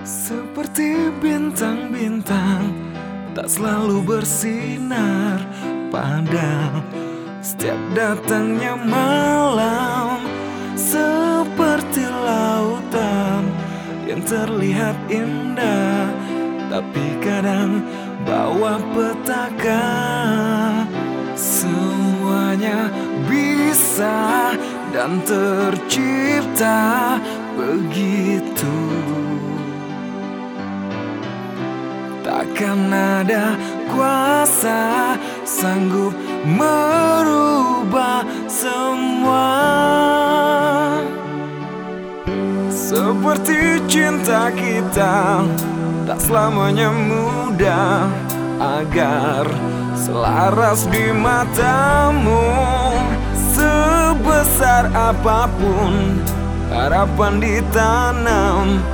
Seperti bintang-bintang Tak selalu bersinar Padahal setiap datangnya malam Seperti lautan Yang terlihat indah. Tapi kadang bawah petaka Semuanya bisa dan tercipta begitu Takkan ada kuasa sanggup merubah semua. Seperti cinta kita tak selamanya mudah Agar selaras di matamu. Sebesar apa pun harapan ditanam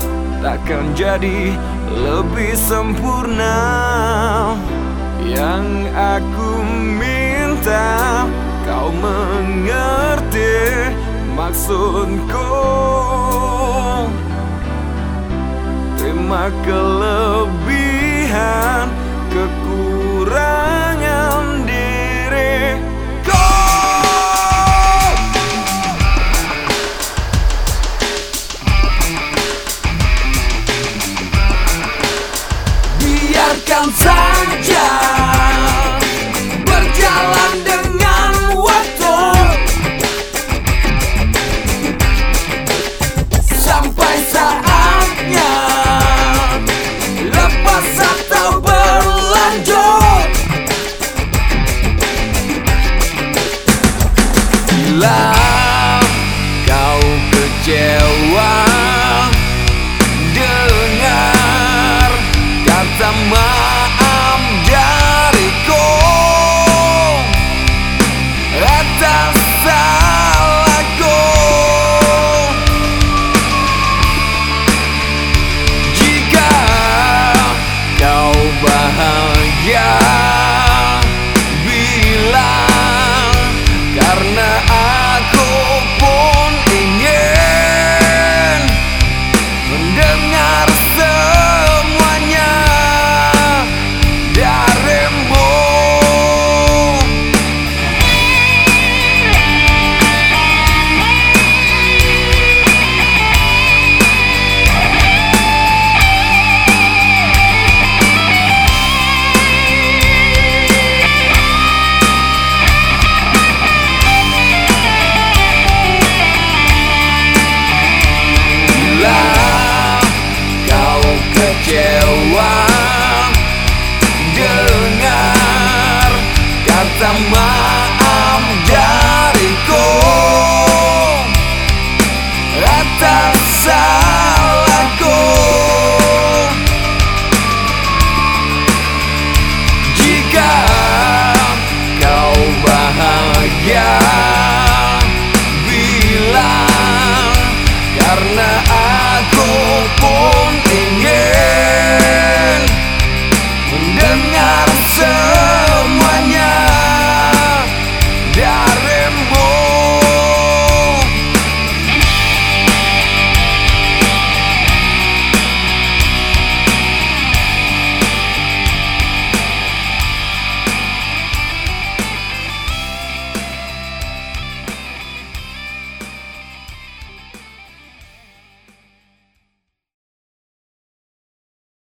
Takkan jadi lebih sempurna. Yang aku minta kau mengerti maksudku. Terima kelebihan kekurangan Biarkan saja berjalan dengan waktu. Sampai saatnya lepas atau berlanjut. Bila kau kecewa down. Kecewa. Dengar kata